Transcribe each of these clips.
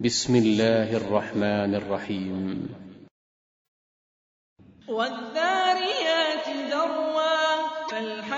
بسم الله الرحمن الرحيم. والذاريات ذروا فالحاملات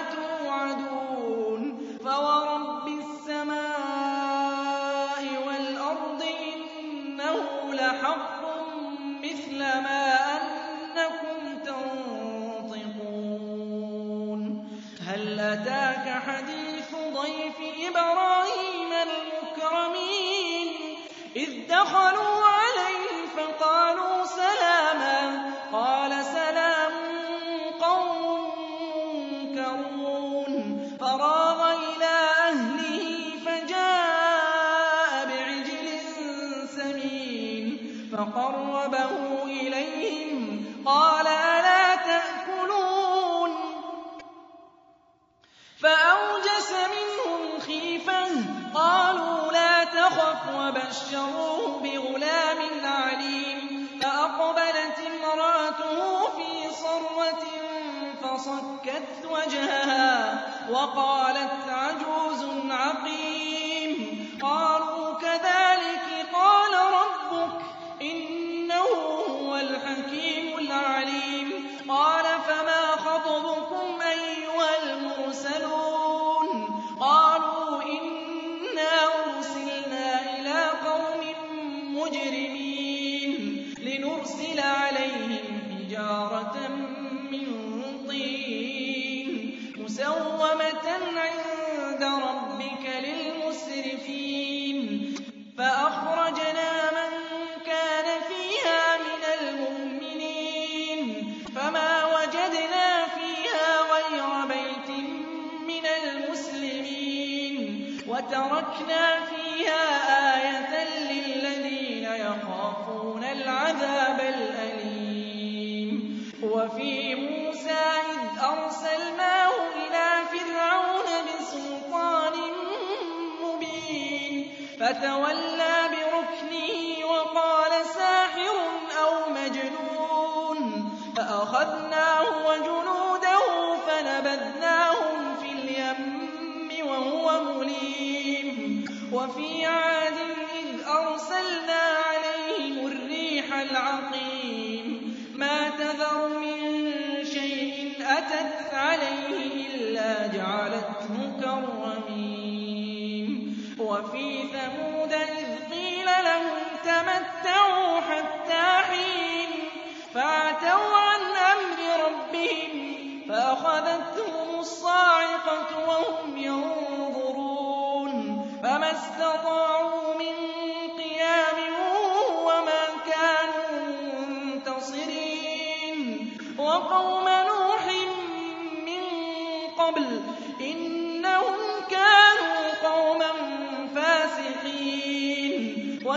دخلوا عليه فقالوا سلاما. قال سلام قوم منكرون. فراغ إلى أهله فجاء بعجل سمين. فقربه إليهم قال ألا تأكلون تخف وبشروه بغلام عليم فأقبلت امرأته في صرة فصكت وجهها وقالت عجوز مسومة عند ربك للمسرفين. فأخرجنا من كان فيها من المؤمنين. فما وجدنا فيها غير بيت من المسلمين. وتركنا فيها آية للذين يخافون العذاب الأليم. فتولى بركنه وقال ساحر أو مجنون فأخذناه وجنوده فنبذناهم في اليم وهو مليم وفي عاد إذ أرسلنا عليهم الريح العقيم ما تذر من شيء أتت عليه إلا جعلته كالرميم وفي ثمود إذ قيل لهم تمتعوا حتى حين فعتوا عن أمر ربهم فأخذتهم الصاعقة وهم ينظرون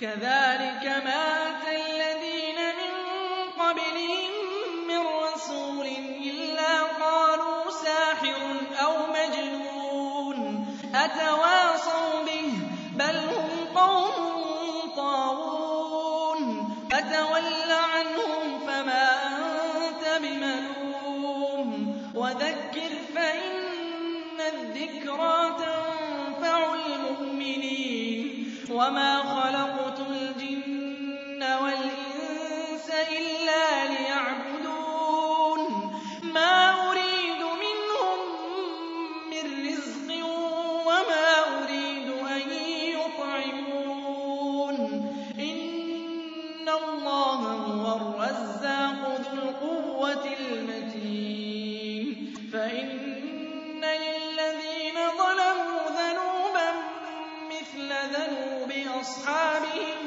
كَذَٰلِكَ مَا أَتَى الَّذِينَ مِن قَبْلِهِم مِّن رَّسُولٍ إِلَّا قَالُوا سَاحِرٌ أَوْ مَجْنُونٌ أَتَوَاصَوْا بِهِ ۚ بَلْ هُمْ قَوْمٌ طَاغُونَ. فَتَوَلَّ عَنْهُمْ فَمَا أَنتَ بِمَلُومٍ. وَذَكِّرْ فَإِنَّ الذِّكْرَىٰ تَنفَعُ الْمُؤْمِنِينَ. وَهُوَ الرَّزَّاقُ ذُو الْقُوَّةِ الْمَتِينُ. فَإِنَّ لِلَّذِينَ ظَلَمُوا ذَنُوبًا مِّثْلَ ذَنُوبِ أَصْحَابِهِمْ